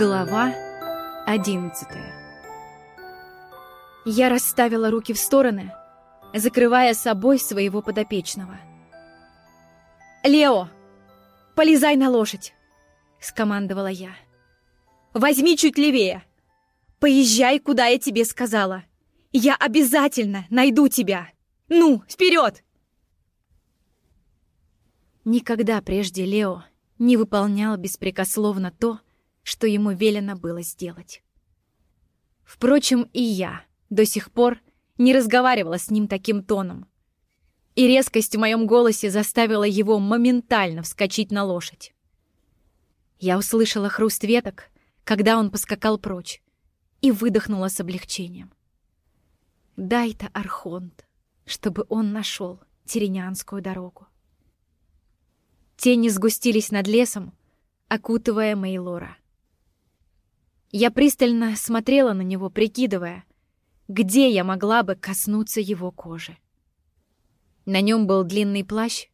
Глава одиннадцатая Я расставила руки в стороны, закрывая собой своего подопечного. «Лео, полезай на лошадь!» — скомандовала я. «Возьми чуть левее! Поезжай, куда я тебе сказала! Я обязательно найду тебя! Ну, вперед!» Никогда прежде Лео не выполнял беспрекословно то, что ему велено было сделать. Впрочем, и я до сих пор не разговаривала с ним таким тоном. И резкость в моем голосе заставила его моментально вскочить на лошадь. Я услышала хруст веток, когда он поскакал прочь, и выдохнула с облегчением. Дай-то Архонт, чтобы он нашел Теренянскую дорогу. Тени сгустились над лесом, окутывая Мейлора. Я пристально смотрела на него, прикидывая, где я могла бы коснуться его кожи. На нем был длинный плащ,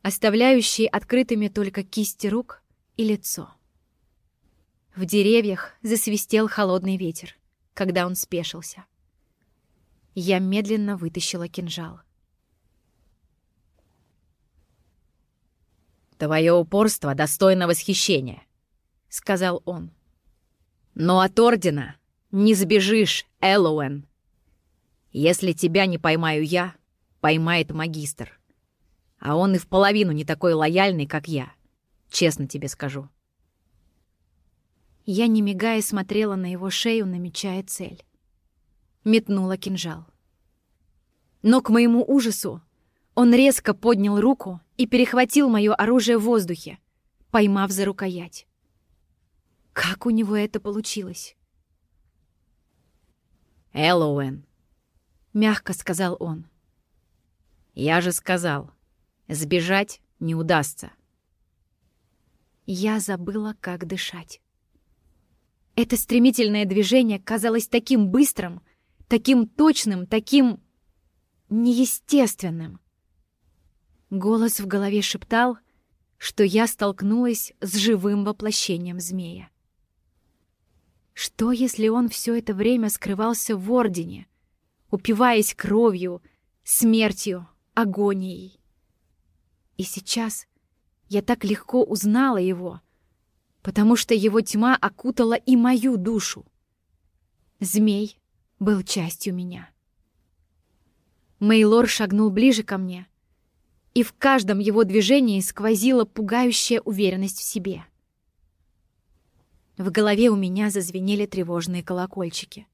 оставляющий открытыми только кисти рук и лицо. В деревьях засвистел холодный ветер, когда он спешился. Я медленно вытащила кинжал. «Твое упорство достойно восхищения», — сказал он. Но от Ордена не сбежишь, Эллоуэн. Если тебя не поймаю я, поймает магистр. А он и в половину не такой лояльный, как я. Честно тебе скажу. Я, не мигая, смотрела на его шею, намечая цель. Метнула кинжал. Но к моему ужасу он резко поднял руку и перехватил мое оружие в воздухе, поймав за рукоять. Как у него это получилось? «Эллоуэн», — мягко сказал он. «Я же сказал, сбежать не удастся». Я забыла, как дышать. Это стремительное движение казалось таким быстрым, таким точным, таким неестественным. Голос в голове шептал, что я столкнулась с живым воплощением змея. Что, если он все это время скрывался в Ордене, упиваясь кровью, смертью, агонией? И сейчас я так легко узнала его, потому что его тьма окутала и мою душу. Змей был частью меня. Мейлор шагнул ближе ко мне, и в каждом его движении сквозила пугающая уверенность в себе — в голове у меня зазвенели тревожные колокольчики.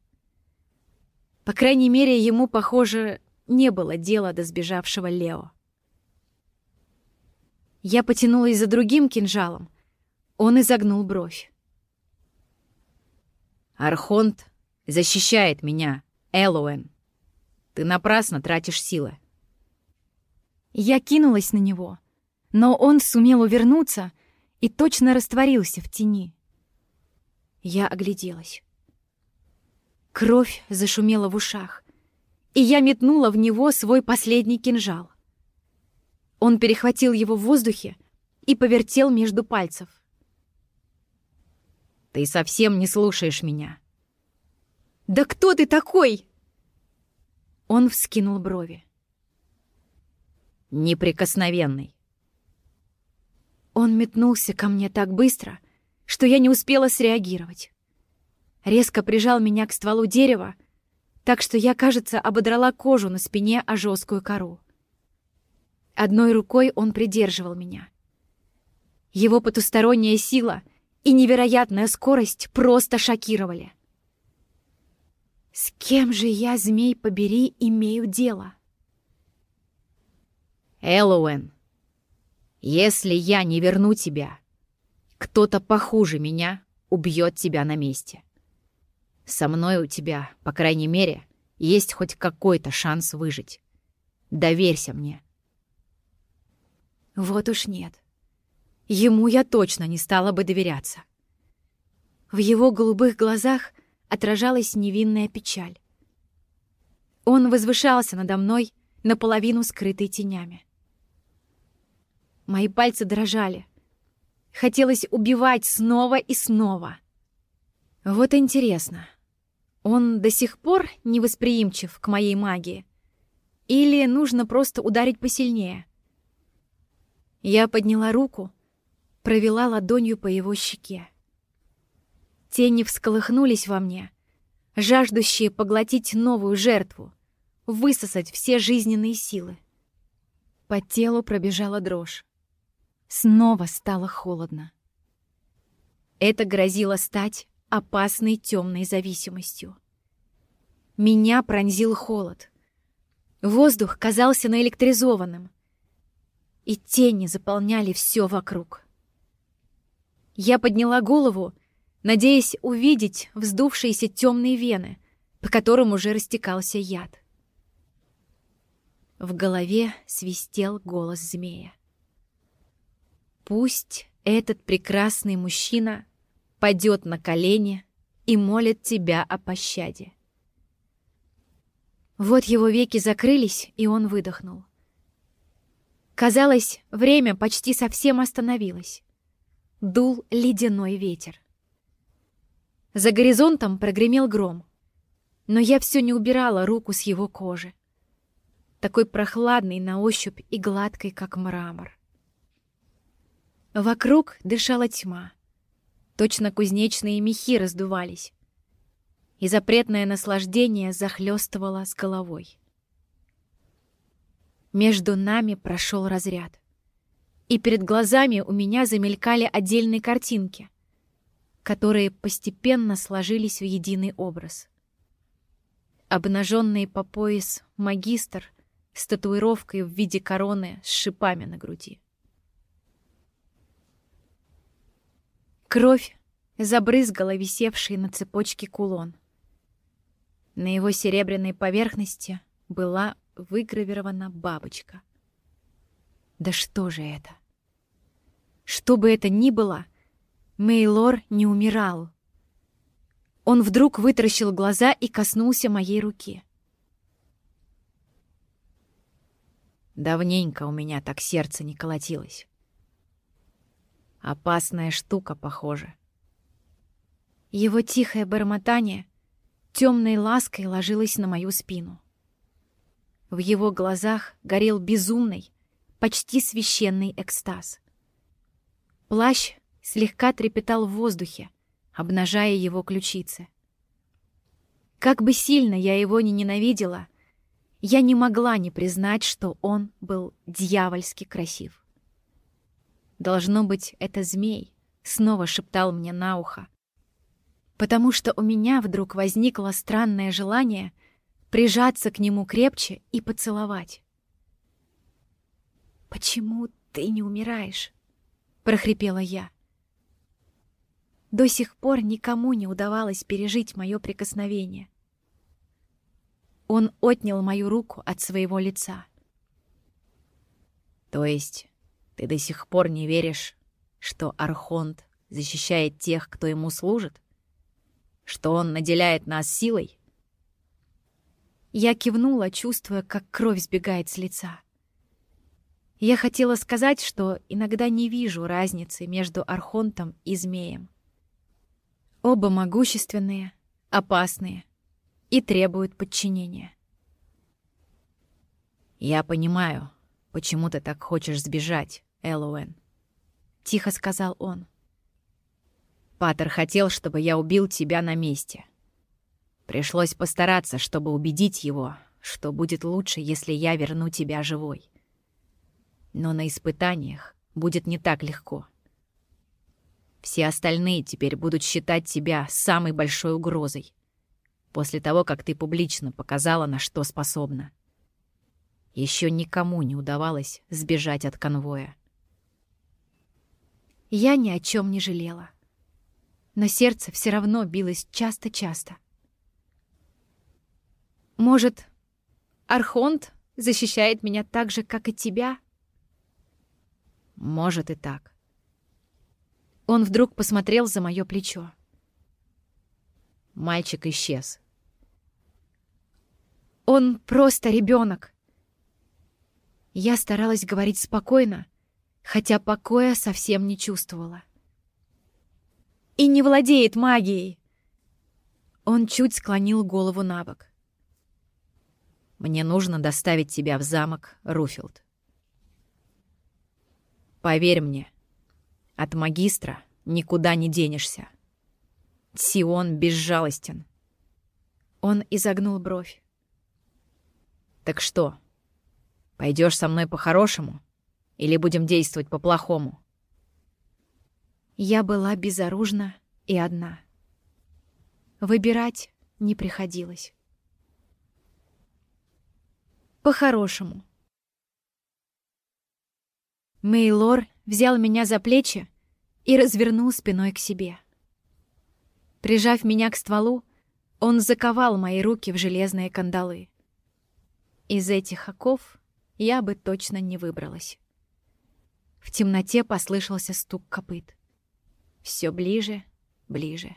По крайней мере, ему, похоже, не было дела до сбежавшего Лео. Я потянулась за другим кинжалом. Он изогнул бровь. «Архонт защищает меня, Элоэн. Ты напрасно тратишь силы». Я кинулась на него, но он сумел увернуться и точно растворился в тени. Я огляделась. Кровь зашумела в ушах, и я метнула в него свой последний кинжал. Он перехватил его в воздухе и повертел между пальцев. «Ты совсем не слушаешь меня». «Да кто ты такой?» Он вскинул брови. «Неприкосновенный». Он метнулся ко мне так быстро, что я не успела среагировать. Резко прижал меня к стволу дерева, так что я, кажется, ободрала кожу на спине о жесткую кору. Одной рукой он придерживал меня. Его потусторонняя сила и невероятная скорость просто шокировали. С кем же я, змей побери, имею дело? Эллоуэн, если я не верну тебя, кто-то похуже меня убьет тебя на месте. Со мной у тебя, по крайней мере, есть хоть какой-то шанс выжить. Доверься мне. Вот уж нет. Ему я точно не стала бы доверяться. В его голубых глазах отражалась невинная печаль. Он возвышался надо мной, наполовину скрытый тенями. Мои пальцы дрожали — Хотелось убивать снова и снова, Вот интересно, он до сих пор невосприимчив к моей магии? Или нужно просто ударить посильнее? Я подняла руку, провела ладонью по его щеке. Тени всколыхнулись во мне, жаждущие поглотить новую жертву, высосать все жизненные силы. По телу пробежала дрожь. Снова стало холодно. Это грозило стать опасной темной зависимостью. Меня пронзил холод. Воздух казался наэлектризованным, и тени заполняли все вокруг. Я подняла голову, надеясь увидеть вздувшиеся темные вены, по которым уже растекался яд. В голове свистел голос змея. Пусть этот прекрасный мужчина падет на колени и молит тебя о пощаде. Вот его веки закрылись, и он выдохнул. Казалось, время почти совсем остановилось. Дул ледяной ветер. За горизонтом прогремел гром, но я все не убирала руку с его кожи. Такой прохладный на ощупь и гладкой, как мрамор. Вокруг дышала тьма. Точно кузнечные мехи раздувались. И запретное наслаждение захлестывало с головой. Между нами прошел разряд. И перед глазами у меня замелькали отдельные картинки, которые постепенно сложились в единый образ. Обнаженный по пояс магистр с татуировкой в виде короны с шипами на груди. Кровь забрызгала висевший на цепочке кулон. На его серебряной поверхности была выгравирована бабочка. Да что же это? Что бы это ни было, Мейлор не умирал. Он вдруг вытаращил глаза и коснулся моей руки. Давненько у меня так сердце не колотилось. Опасная штука, похоже. Его тихое бормотание темной лаской ложилось на мою спину. В его глазах горел безумный, почти священный экстаз. Плащ слегка трепетал в воздухе, обнажая его ключицы. Как бы сильно я его ни ненавидела, я не могла не признать, что он был дьявольски красив. Должно быть, это змей снова шептал мне на ухо. Потому что у меня вдруг возникло странное желание прижаться к нему крепче и поцеловать. «Почему ты не умираешь?» — прохрипела я. До сих пор никому не удавалось пережить мое прикосновение. Он отнял мою руку от своего лица. «То есть ты до сих пор не веришь, что Архонт защищает тех, кто ему служит? Что он наделяет нас силой? Я кивнула, чувствуя, как кровь сбегает с лица. Я хотела сказать, что иногда не вижу разницы между Архонтом и Змеем. Оба могущественные, опасные и требуют подчинения. «Я понимаю, почему ты так хочешь сбежать», Элоуэн», — тихо сказал он. «Паттер хотел, чтобы я убил тебя на месте. Пришлось постараться, чтобы убедить его, что будет лучше, если я верну тебя живой. Но на испытаниях будет не так легко. Все остальные теперь будут считать тебя самой большой угрозой, после того, как ты публично показала, на что способна. Еще никому не удавалось сбежать от конвоя. Я ни о чем не жалела. Но сердце все равно билось часто-часто. Может, Архонт защищает меня так же, как и тебя? Может и так. Он вдруг посмотрел за мое плечо. Мальчик исчез. Он просто ребенок. Я старалась говорить спокойно, хотя покоя совсем не чувствовала. И не владеет магией. Он чуть склонил голову на бок. «Мне нужно доставить тебя в замок, Руфилд. Поверь мне, от магистра никуда не денешься. Сион безжалостен». Он изогнул бровь. «Так что, пойдешь со мной по-хорошему или будем действовать по-плохому?» Я была безоружна и одна. Выбирать не приходилось. По-хорошему. Мейлор взял меня за плечи и развернул спиной к себе. Прижав меня к стволу, он заковал мои руки в железные кандалы. Из этих оков я бы точно не выбралась. В темноте послышался стук копыт. Все ближе, ближе.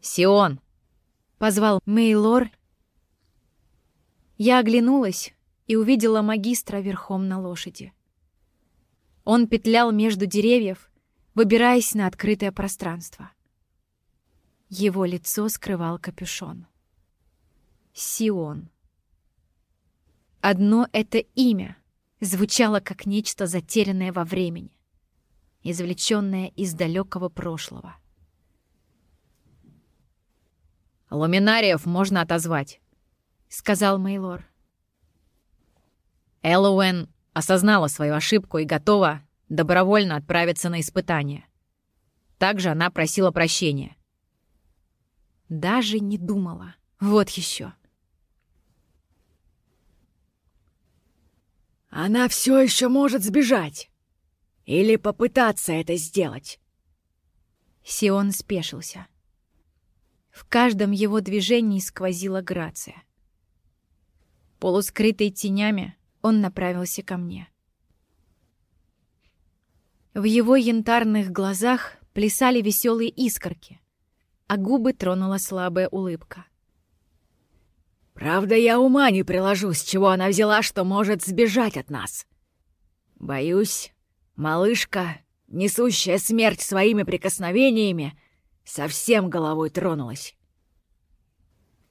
«Сион!» — позвал Мейлор. Я оглянулась и увидела магистра верхом на лошади. Он петлял между деревьев, выбираясь на открытое пространство. Его лицо скрывал капюшон. Сион. Одно это имя звучало как нечто затерянное во времени, извлеченное из далекого прошлого. «Луминариев можно отозвать», — сказал Мейлор. Эллоуэн осознала свою ошибку и готова добровольно отправиться на испытание. Также она просила прощения. Даже не думала. Вот еще. Она все еще может сбежать. Или попытаться это сделать. Сион спешился. В каждом его движении сквозила грация. Полускрытый тенями, он направился ко мне. В его янтарных глазах плясали веселые искорки а губы тронула слабая улыбка. «Правда, я ума не приложу, с чего она взяла, что может сбежать от нас. Боюсь, малышка, несущая смерть своими прикосновениями, совсем головой тронулась».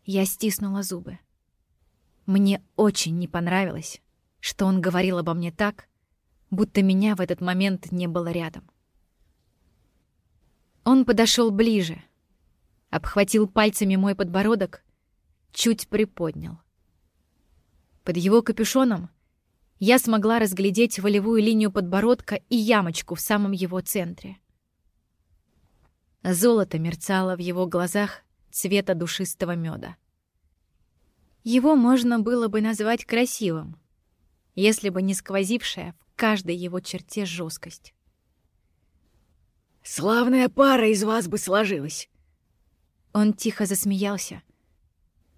Я стиснула зубы. Мне очень не понравилось, что он говорил обо мне так, будто меня в этот момент не было рядом. Он подошел ближе, обхватил пальцами мой подбородок, чуть приподнял. Под его капюшоном я смогла разглядеть волевую линию подбородка и ямочку в самом его центре. Золото мерцало в его глазах цвета душистого меда. Его можно было бы назвать красивым, если бы не сквозившая в каждой его черте жесткость. «Славная пара из вас бы сложилась!» Он тихо засмеялся.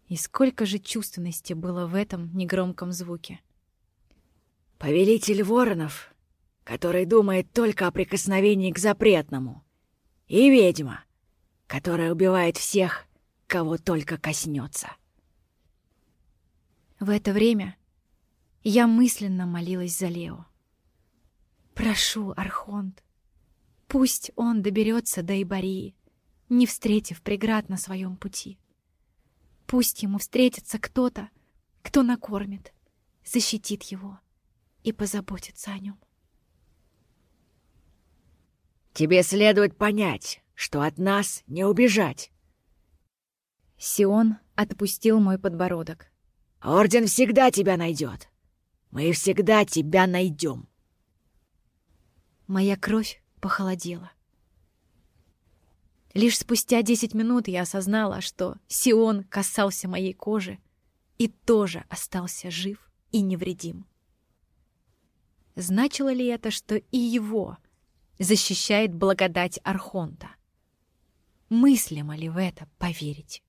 И сколько же чувственности было в этом негромком звуке. «Повелитель воронов, который думает только о прикосновении к запретному, и ведьма, которая убивает всех, кого только коснется. В это время я мысленно молилась за Лео. «Прошу, Архонт, пусть он доберется до Ибарии, не встретив преград на своем пути. Пусть ему встретится кто-то, кто накормит, защитит его и позаботится о нем. «Тебе следует понять, что от нас не убежать!» Сион отпустил мой подбородок. «Орден всегда тебя найдет! Мы всегда тебя найдем!» Моя кровь похолодела. Лишь спустя десять минут я осознала, что Сион касался моей кожи и тоже остался жив и невредим. Значило ли это, что и его защищает благодать Архонта? Мыслимо ли в это поверить?